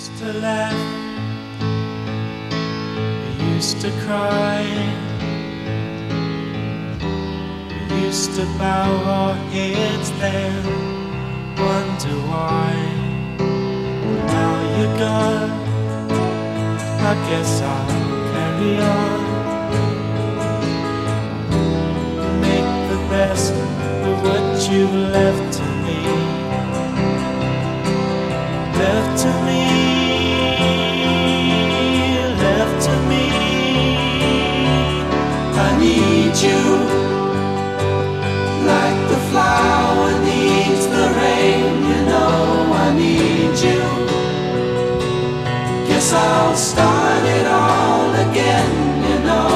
used to laugh, we used to cry, we used to bow our heads then, wonder why. Now you're gone, I guess I'll carry on. Make the best of what you've left I'll start it all again. You know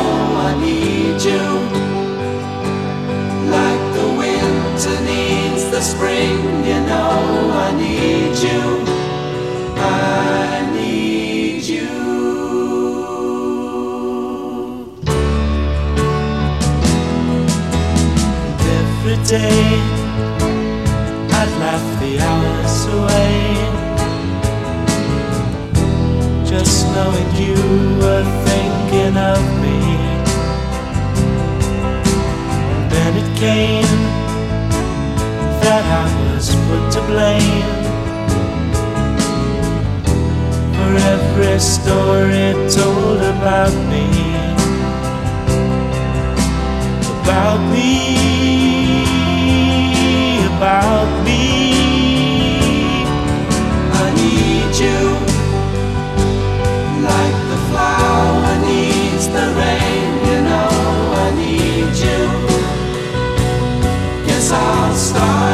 I need you like the winter needs the spring. You know I need you. I need you. Every day I'd laugh the hours away. Thinking of me. And then it came that I was put to blame for every story told about me. About me, about me. stars.